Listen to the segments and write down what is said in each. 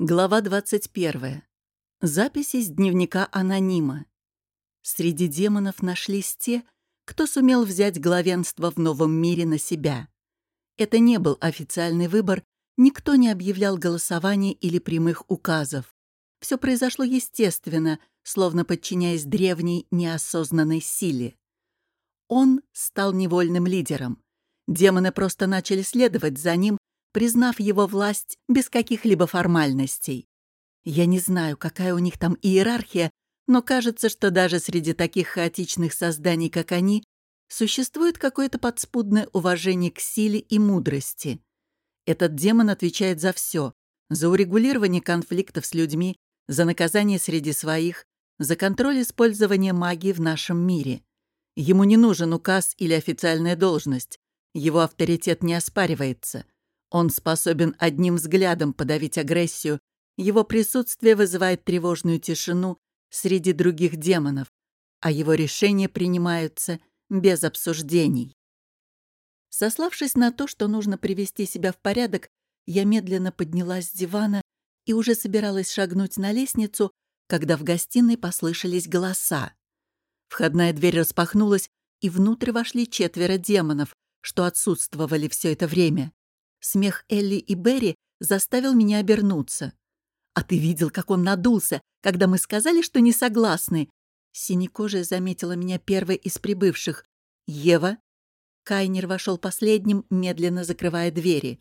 Глава 21. Запись из дневника анонима. Среди демонов нашлись те, кто сумел взять главенство в новом мире на себя. Это не был официальный выбор, никто не объявлял голосования или прямых указов. Все произошло естественно, словно подчиняясь древней неосознанной силе. Он стал невольным лидером. Демоны просто начали следовать за ним, признав его власть без каких-либо формальностей. Я не знаю, какая у них там иерархия, но кажется, что даже среди таких хаотичных созданий, как они, существует какое-то подспудное уважение к силе и мудрости. Этот демон отвечает за все: за урегулирование конфликтов с людьми, за наказание среди своих, за контроль использования магии в нашем мире. Ему не нужен указ или официальная должность. Его авторитет не оспаривается — он способен одним взглядом подавить агрессию, его присутствие вызывает тревожную тишину среди других демонов, а его решения принимаются без обсуждений. Сославшись на то, что нужно привести себя в порядок, я медленно поднялась с дивана и уже собиралась шагнуть на лестницу, когда в гостиной послышались голоса. Входная дверь распахнулась, и внутрь вошли четверо демонов, что отсутствовали все это время. Смех Элли и Берри заставил меня обернуться. «А ты видел, как он надулся, когда мы сказали, что не согласны?» Синекожая заметила меня первой из прибывших. «Ева?» Кайнер вошел последним, медленно закрывая двери.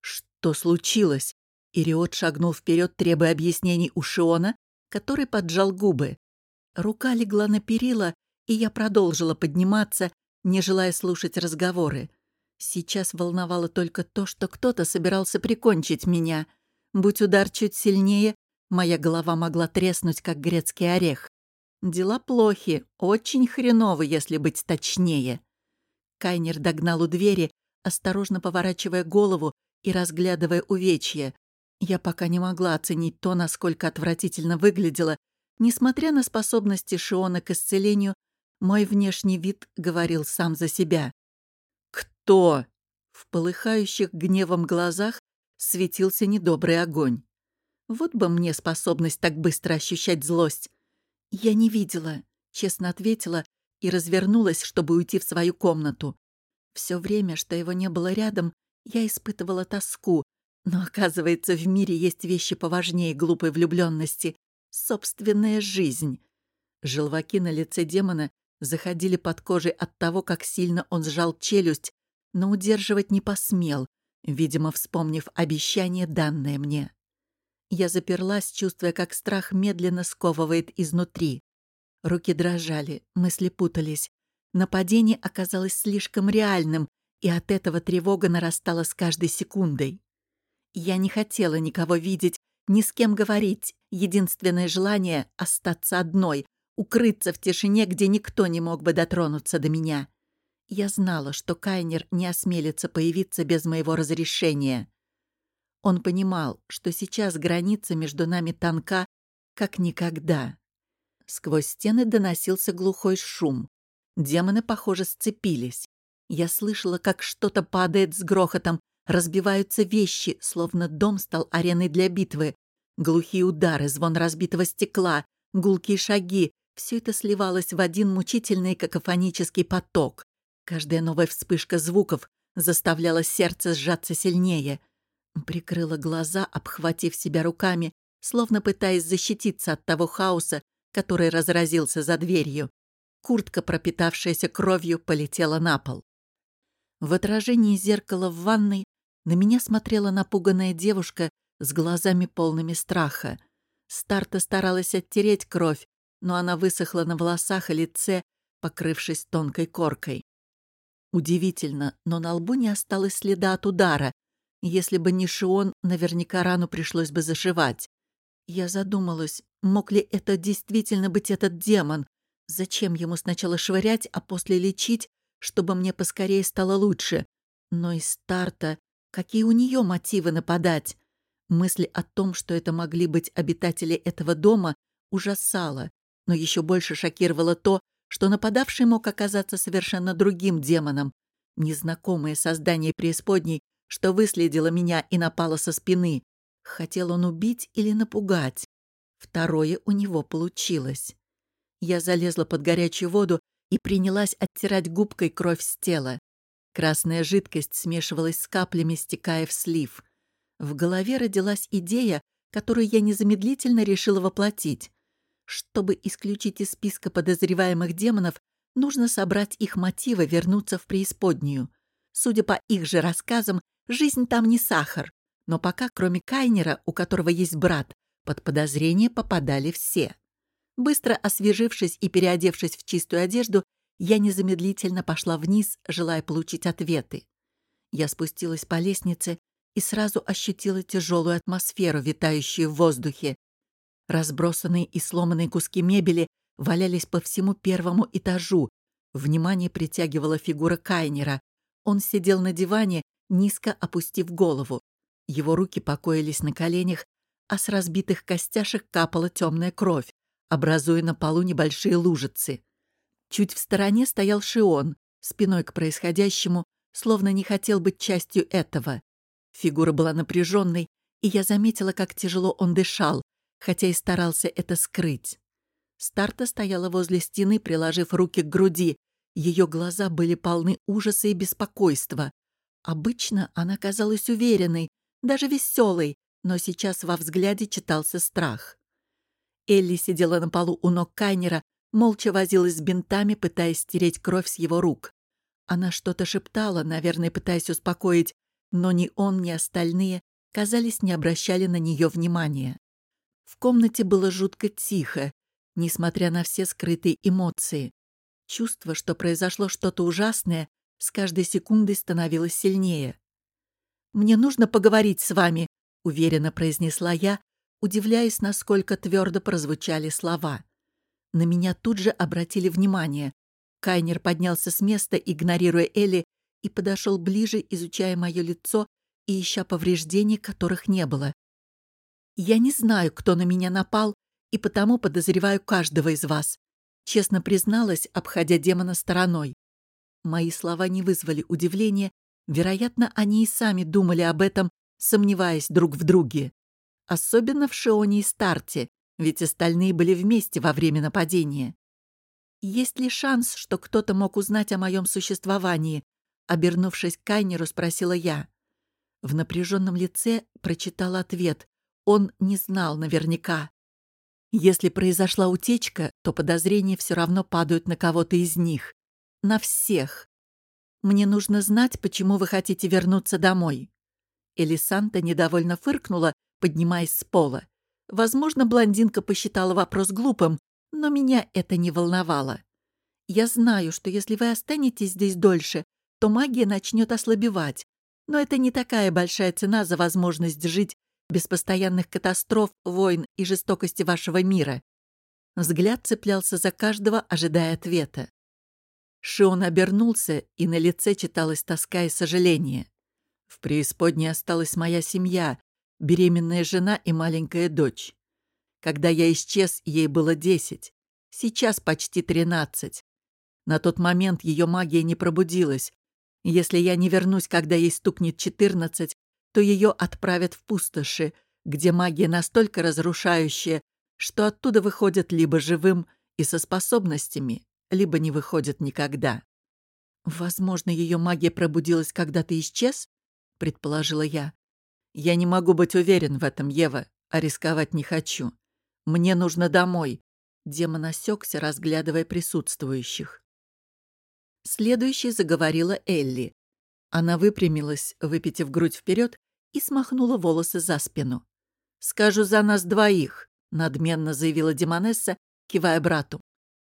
«Что случилось?» Ириот шагнул вперед, требуя объяснений у Шиона, который поджал губы. Рука легла на перила, и я продолжила подниматься, не желая слушать разговоры. Сейчас волновало только то, что кто-то собирался прикончить меня. Будь удар чуть сильнее, моя голова могла треснуть, как грецкий орех. Дела плохи, очень хреновы, если быть точнее. Кайнер догнал у двери, осторожно поворачивая голову и разглядывая увечья. Я пока не могла оценить то, насколько отвратительно выглядело. Несмотря на способности Шиона к исцелению, мой внешний вид говорил сам за себя. «Кто?» В полыхающих гневом глазах светился недобрый огонь. Вот бы мне способность так быстро ощущать злость. Я не видела, честно ответила и развернулась, чтобы уйти в свою комнату. Все время, что его не было рядом, я испытывала тоску, но, оказывается, в мире есть вещи поважнее глупой влюбленности — собственная жизнь. Желваки на лице демона заходили под кожей от того, как сильно он сжал челюсть, но удерживать не посмел, видимо, вспомнив обещание, данное мне. Я заперлась, чувствуя, как страх медленно сковывает изнутри. Руки дрожали, мысли путались. Нападение оказалось слишком реальным, и от этого тревога нарастала с каждой секундой. Я не хотела никого видеть, ни с кем говорить. Единственное желание — остаться одной, укрыться в тишине, где никто не мог бы дотронуться до меня. Я знала, что Кайнер не осмелится появиться без моего разрешения. Он понимал, что сейчас граница между нами тонка, как никогда. Сквозь стены доносился глухой шум. Демоны, похоже, сцепились. Я слышала, как что-то падает с грохотом, разбиваются вещи, словно дом стал ареной для битвы. Глухие удары, звон разбитого стекла, гулкие шаги — все это сливалось в один мучительный какофонический поток. Каждая новая вспышка звуков заставляла сердце сжаться сильнее. Прикрыла глаза, обхватив себя руками, словно пытаясь защититься от того хаоса, который разразился за дверью. Куртка, пропитавшаяся кровью, полетела на пол. В отражении зеркала в ванной на меня смотрела напуганная девушка с глазами полными страха. Старта старалась оттереть кровь, но она высохла на волосах и лице, покрывшись тонкой коркой. Удивительно, но на лбу не осталось следа от удара. Если бы не Шион, наверняка рану пришлось бы зашивать. Я задумалась, мог ли это действительно быть этот демон? Зачем ему сначала швырять, а после лечить, чтобы мне поскорее стало лучше? Но из старта какие у нее мотивы нападать? Мысль о том, что это могли быть обитатели этого дома, ужасала, но еще больше шокировало то, что нападавший мог оказаться совершенно другим демоном, незнакомое создание преисподней, что выследило меня и напало со спины. Хотел он убить или напугать? Второе у него получилось. Я залезла под горячую воду и принялась оттирать губкой кровь с тела. Красная жидкость смешивалась с каплями, стекая в слив. В голове родилась идея, которую я незамедлительно решила воплотить. Чтобы исключить из списка подозреваемых демонов, нужно собрать их мотивы вернуться в преисподнюю. Судя по их же рассказам, жизнь там не сахар. Но пока, кроме Кайнера, у которого есть брат, под подозрение попадали все. Быстро освежившись и переодевшись в чистую одежду, я незамедлительно пошла вниз, желая получить ответы. Я спустилась по лестнице и сразу ощутила тяжелую атмосферу, витающую в воздухе. Разбросанные и сломанные куски мебели валялись по всему первому этажу. Внимание притягивала фигура Кайнера. Он сидел на диване, низко опустив голову. Его руки покоились на коленях, а с разбитых костяшек капала темная кровь, образуя на полу небольшие лужицы. Чуть в стороне стоял Шион, спиной к происходящему, словно не хотел быть частью этого. Фигура была напряженной, и я заметила, как тяжело он дышал, хотя и старался это скрыть. Старта стояла возле стены, приложив руки к груди. Ее глаза были полны ужаса и беспокойства. Обычно она казалась уверенной, даже веселой, но сейчас во взгляде читался страх. Элли сидела на полу у ног Кайнера, молча возилась с бинтами, пытаясь стереть кровь с его рук. Она что-то шептала, наверное, пытаясь успокоить, но ни он, ни остальные, казались, не обращали на нее внимания. В комнате было жутко тихо, несмотря на все скрытые эмоции. Чувство, что произошло что-то ужасное, с каждой секундой становилось сильнее. «Мне нужно поговорить с вами», — уверенно произнесла я, удивляясь, насколько твердо прозвучали слова. На меня тут же обратили внимание. Кайнер поднялся с места, игнорируя Элли, и подошел ближе, изучая мое лицо и ища повреждений, которых не было. «Я не знаю, кто на меня напал, и потому подозреваю каждого из вас», честно призналась, обходя демона стороной. Мои слова не вызвали удивления, вероятно, они и сами думали об этом, сомневаясь друг в друге. Особенно в Шионе и Старте, ведь остальные были вместе во время нападения. Есть ли шанс, что кто-то мог узнать о моем существовании? Обернувшись к Кайнеру, спросила я. В напряженном лице прочитал ответ. Он не знал наверняка. Если произошла утечка, то подозрения все равно падают на кого-то из них. На всех. Мне нужно знать, почему вы хотите вернуться домой». Элисанта недовольно фыркнула, поднимаясь с пола. Возможно, блондинка посчитала вопрос глупым, но меня это не волновало. Я знаю, что если вы останетесь здесь дольше, то магия начнет ослабевать, но это не такая большая цена за возможность жить без постоянных катастроф, войн и жестокости вашего мира. Взгляд цеплялся за каждого, ожидая ответа. Шион обернулся, и на лице читалась тоска и сожаление. В преисподней осталась моя семья, беременная жена и маленькая дочь. Когда я исчез, ей было десять. Сейчас почти тринадцать. На тот момент ее магия не пробудилась. Если я не вернусь, когда ей стукнет четырнадцать, то ее отправят в пустоши, где магия настолько разрушающая, что оттуда выходят либо живым и со способностями, либо не выходят никогда. «Возможно, ее магия пробудилась, когда ты исчез?» — предположила я. «Я не могу быть уверен в этом, Ева, а рисковать не хочу. Мне нужно домой». Демон осекся, разглядывая присутствующих. Следующей заговорила Элли. Она выпрямилась, выпитив грудь вперед, и смахнула волосы за спину. «Скажу за нас двоих», — надменно заявила Демонесса, кивая брату.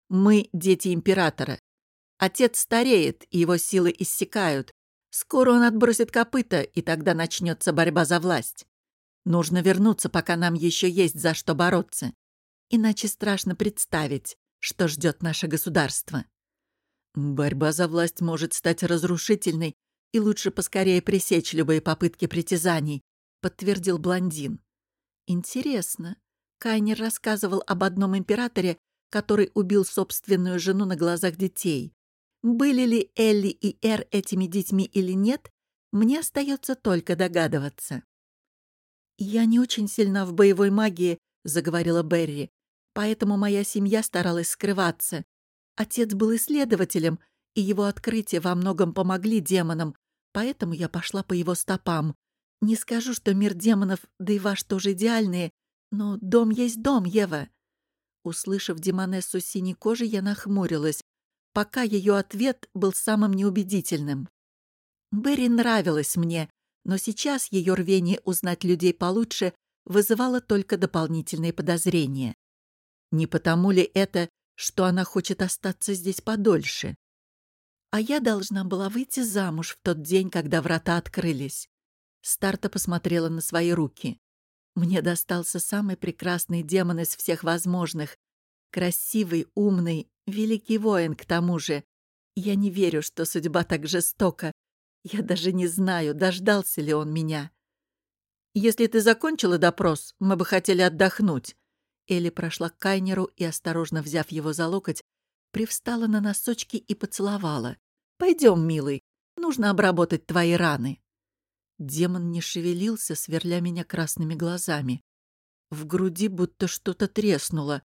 «Мы — дети императора. Отец стареет, и его силы иссякают. Скоро он отбросит копыта, и тогда начнется борьба за власть. Нужно вернуться, пока нам еще есть за что бороться. Иначе страшно представить, что ждет наше государство. Борьба за власть может стать разрушительной и лучше поскорее пресечь любые попытки притязаний», — подтвердил блондин. «Интересно. Кайнер рассказывал об одном императоре, который убил собственную жену на глазах детей. Были ли Элли и Эр этими детьми или нет, мне остается только догадываться». «Я не очень сильна в боевой магии», — заговорила Берри. «Поэтому моя семья старалась скрываться. Отец был исследователем, и его открытия во многом помогли демонам, поэтому я пошла по его стопам. Не скажу, что мир демонов, да и ваш тоже идеальные, но дом есть дом, Ева». Услышав демонессу синей кожи, я нахмурилась, пока ее ответ был самым неубедительным. Берри нравилась мне, но сейчас ее рвение узнать людей получше вызывало только дополнительные подозрения. Не потому ли это, что она хочет остаться здесь подольше? А я должна была выйти замуж в тот день, когда врата открылись. Старта посмотрела на свои руки. Мне достался самый прекрасный демон из всех возможных. Красивый, умный, великий воин к тому же. Я не верю, что судьба так жестока. Я даже не знаю, дождался ли он меня. «Если ты закончила допрос, мы бы хотели отдохнуть». Элли прошла к Кайнеру и, осторожно взяв его за локоть, привстала на носочки и поцеловала. «Пойдем, милый, нужно обработать твои раны». Демон не шевелился, сверля меня красными глазами. В груди будто что-то треснуло.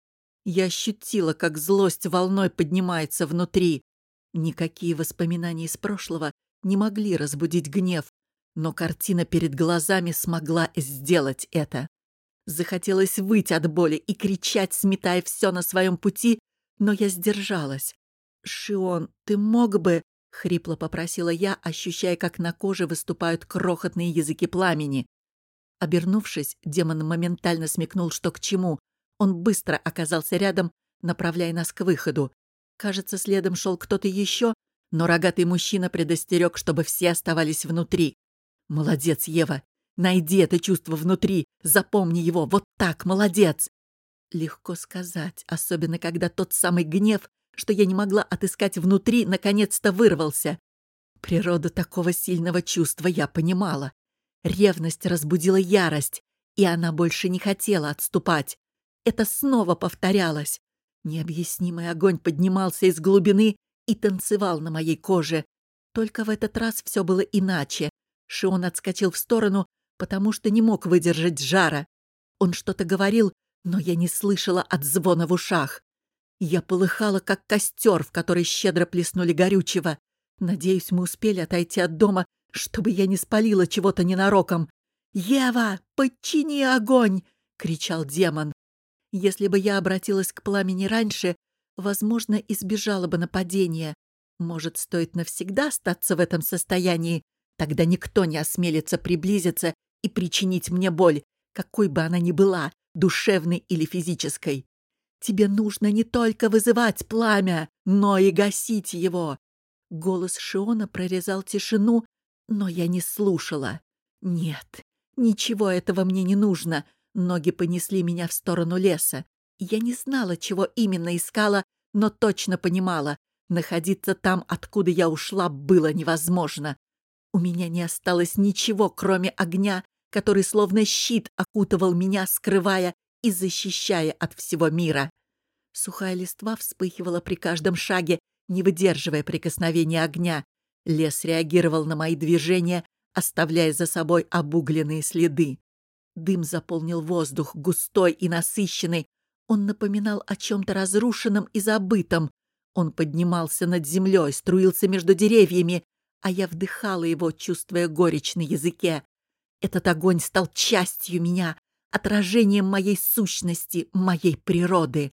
Я ощутила, как злость волной поднимается внутри. Никакие воспоминания из прошлого не могли разбудить гнев, но картина перед глазами смогла сделать это. Захотелось выть от боли и кричать, сметая все на своем пути, но я сдержалась. «Шион, ты мог бы...» — хрипло попросила я, ощущая, как на коже выступают крохотные языки пламени. Обернувшись, демон моментально смекнул, что к чему. Он быстро оказался рядом, направляя нас к выходу. Кажется, следом шел кто-то еще, но рогатый мужчина предостерег, чтобы все оставались внутри. «Молодец, Ева! Найди это чувство внутри, запомни его, вот так, молодец!» Легко сказать, особенно когда тот самый гнев что я не могла отыскать внутри, наконец-то вырвался. Природу такого сильного чувства я понимала. Ревность разбудила ярость, и она больше не хотела отступать. Это снова повторялось. Необъяснимый огонь поднимался из глубины и танцевал на моей коже. Только в этот раз все было иначе. Шион отскочил в сторону, потому что не мог выдержать жара. Он что-то говорил, но я не слышала от звона в ушах. Я полыхала, как костер, в который щедро плеснули горючего. Надеюсь, мы успели отойти от дома, чтобы я не спалила чего-то ненароком. «Ева, подчини огонь!» — кричал демон. Если бы я обратилась к пламени раньше, возможно, избежала бы нападения. Может, стоит навсегда остаться в этом состоянии? Тогда никто не осмелится приблизиться и причинить мне боль, какой бы она ни была, душевной или физической. Тебе нужно не только вызывать пламя, но и гасить его. Голос Шиона прорезал тишину, но я не слушала. Нет, ничего этого мне не нужно. Ноги понесли меня в сторону леса. Я не знала, чего именно искала, но точно понимала. Находиться там, откуда я ушла, было невозможно. У меня не осталось ничего, кроме огня, который словно щит окутывал меня, скрывая и защищая от всего мира. Сухая листва вспыхивала при каждом шаге, не выдерживая прикосновения огня. Лес реагировал на мои движения, оставляя за собой обугленные следы. Дым заполнил воздух, густой и насыщенный. Он напоминал о чем-то разрушенном и забытом. Он поднимался над землей, струился между деревьями, а я вдыхала его, чувствуя горечь на языке. Этот огонь стал частью меня, отражением моей сущности, моей природы.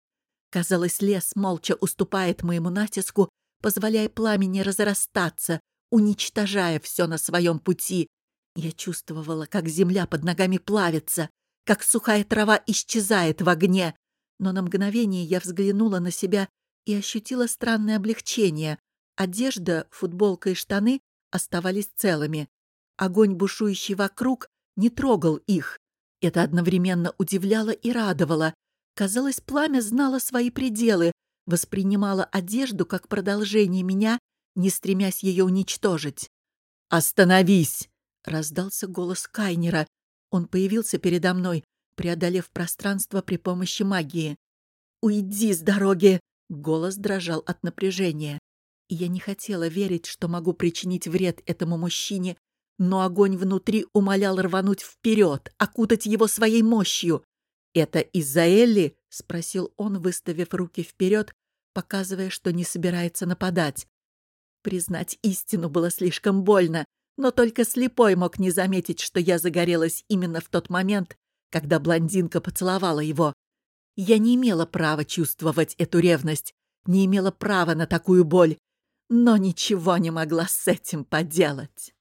Казалось, лес молча уступает моему натиску, позволяя пламени разрастаться, уничтожая все на своем пути. Я чувствовала, как земля под ногами плавится, как сухая трава исчезает в огне. Но на мгновение я взглянула на себя и ощутила странное облегчение. Одежда, футболка и штаны оставались целыми. Огонь, бушующий вокруг, не трогал их. Это одновременно удивляло и радовало. Казалось, пламя знало свои пределы, воспринимало одежду как продолжение меня, не стремясь ее уничтожить. «Остановись!» — раздался голос Кайнера. Он появился передо мной, преодолев пространство при помощи магии. «Уйди с дороги!» — голос дрожал от напряжения. И я не хотела верить, что могу причинить вред этому мужчине, но огонь внутри умолял рвануть вперед, окутать его своей мощью. «Это из-за Элли?» — спросил он, выставив руки вперед, показывая, что не собирается нападать. Признать истину было слишком больно, но только слепой мог не заметить, что я загорелась именно в тот момент, когда блондинка поцеловала его. Я не имела права чувствовать эту ревность, не имела права на такую боль, но ничего не могла с этим поделать.